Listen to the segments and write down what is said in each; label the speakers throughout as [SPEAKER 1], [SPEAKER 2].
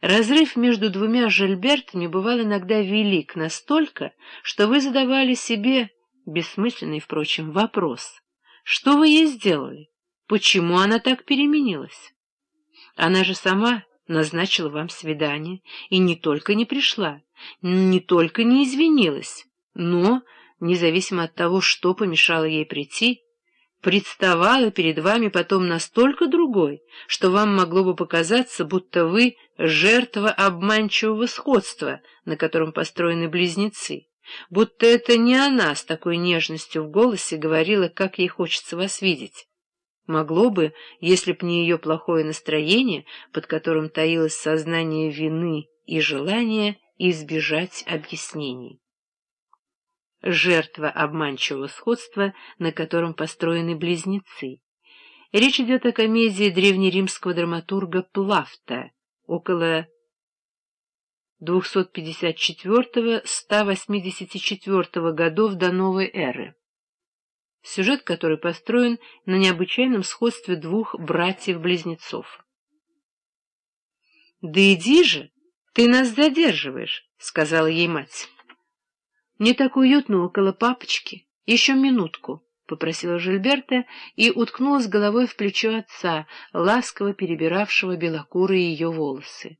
[SPEAKER 1] Разрыв между двумя Жильбертами бывал иногда велик настолько, что вы задавали себе, бессмысленный, впрочем, вопрос, что вы ей сделали, почему она так переменилась? Она же сама назначила вам свидание и не только не пришла, не только не извинилась, но, независимо от того, что помешало ей прийти, представала перед вами потом настолько другой, что вам могло бы показаться, будто вы жертва обманчивого сходства, на котором построены близнецы, будто это не она с такой нежностью в голосе говорила, как ей хочется вас видеть. Могло бы, если б не ее плохое настроение, под которым таилось сознание вины и желание избежать объяснений жертва обманчивого сходства, на котором построены близнецы. Речь идет о комедии древнеримского драматурга Плафта, около 254-184 годов до новой эры. Сюжет, который построен на необычайном сходстве двух братьев-близнецов. «Да иди же, ты нас задерживаешь», — сказала ей мать. «Мне так уютно около папочки. Еще минутку», — попросила Жильберта и уткнулась головой в плечо отца, ласково перебиравшего белокурые ее волосы.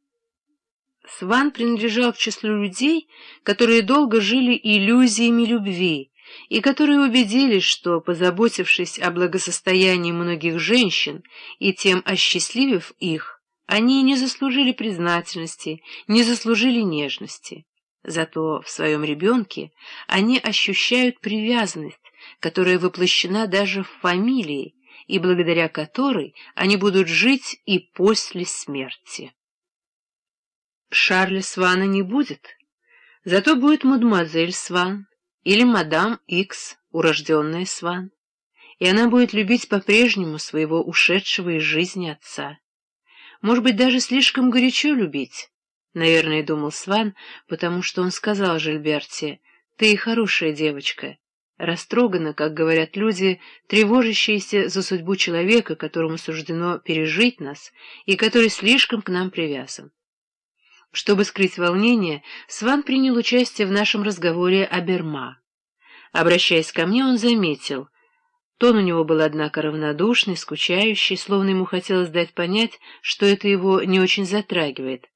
[SPEAKER 1] Сван принадлежал к числу людей, которые долго жили иллюзиями любви, и которые убедились, что, позаботившись о благосостоянии многих женщин и тем осчастливив их, они не заслужили признательности, не заслужили нежности. Зато в своем ребенке они ощущают привязанность, которая воплощена даже в фамилии, и благодаря которой они будут жить и после смерти. Шарля Свана не будет, зато будет мадемуазель Сван или мадам Икс, урожденная Сван, и она будет любить по-прежнему своего ушедшего из жизни отца. Может быть, даже слишком горячо любить, Наверное, думал Сван, потому что он сказал Жильберте, «Ты хорошая девочка». Растрогана, как говорят люди, тревожащиеся за судьбу человека, которому суждено пережить нас и который слишком к нам привязан. Чтобы скрыть волнение, Сван принял участие в нашем разговоре о Берма. Обращаясь ко мне, он заметил. Тон у него был, однако, равнодушный, скучающий, словно ему хотелось дать понять, что это его не очень затрагивает.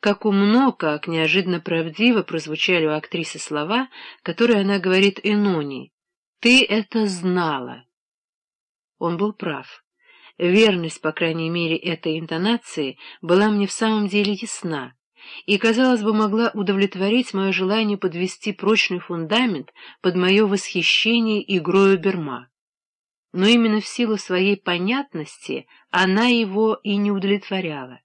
[SPEAKER 1] Как умно, как неожиданно правдиво прозвучали у актрисы слова, которые она говорит Энони. «Ты это знала». Он был прав. Верность, по крайней мере, этой интонации была мне в самом деле ясна, и, казалось бы, могла удовлетворить мое желание подвести прочный фундамент под мое восхищение игрою Берма. Но именно в силу своей понятности она его и не удовлетворяла.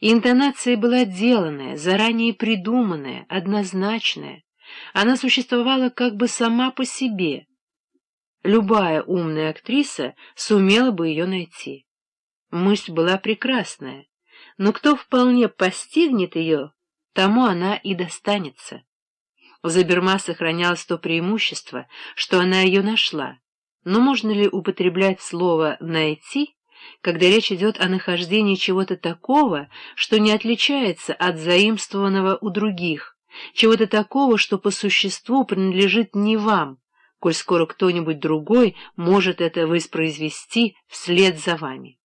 [SPEAKER 1] Интонация была деланная, заранее придуманная, однозначная. Она существовала как бы сама по себе. Любая умная актриса сумела бы ее найти. Мысль была прекрасная, но кто вполне постигнет ее, тому она и достанется. Заберма сохранялось то преимущество, что она ее нашла. Но можно ли употреблять слово «найти» когда речь идет о нахождении чего-то такого, что не отличается от заимствованного у других, чего-то такого, что по существу принадлежит не вам, коль скоро кто-нибудь другой может это воспроизвести вслед за вами.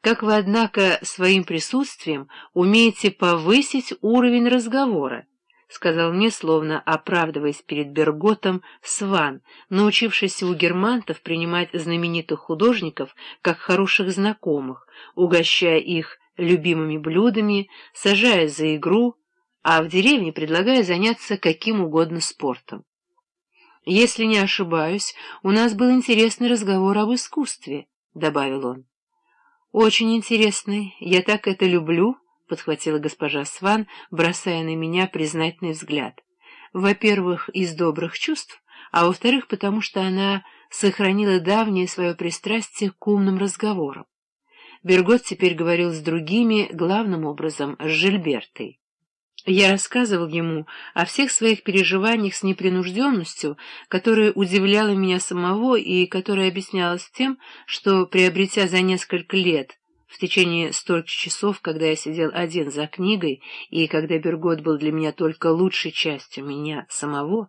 [SPEAKER 1] Как вы, однако, своим присутствием умеете повысить уровень разговора, — сказал мне, словно оправдываясь перед Берготом, Сван, научившийся у германтов принимать знаменитых художников как хороших знакомых, угощая их любимыми блюдами, сажая за игру, а в деревне предлагая заняться каким угодно спортом. «Если не ошибаюсь, у нас был интересный разговор об искусстве», — добавил он. «Очень интересный, я так это люблю», подхватила госпожа Сван, бросая на меня признательный взгляд. Во-первых, из добрых чувств, а во-вторых, потому что она сохранила давнее свое пристрастие к умным разговорам. Бергот теперь говорил с другими, главным образом, с Жильбертой. Я рассказывал ему о всех своих переживаниях с непринужденностью, которая удивляла меня самого и которая объяснялась тем, что, приобретя за несколько лет В течение стольких часов, когда я сидел один за книгой, и когда Бергот был для меня только лучшей частью меня самого,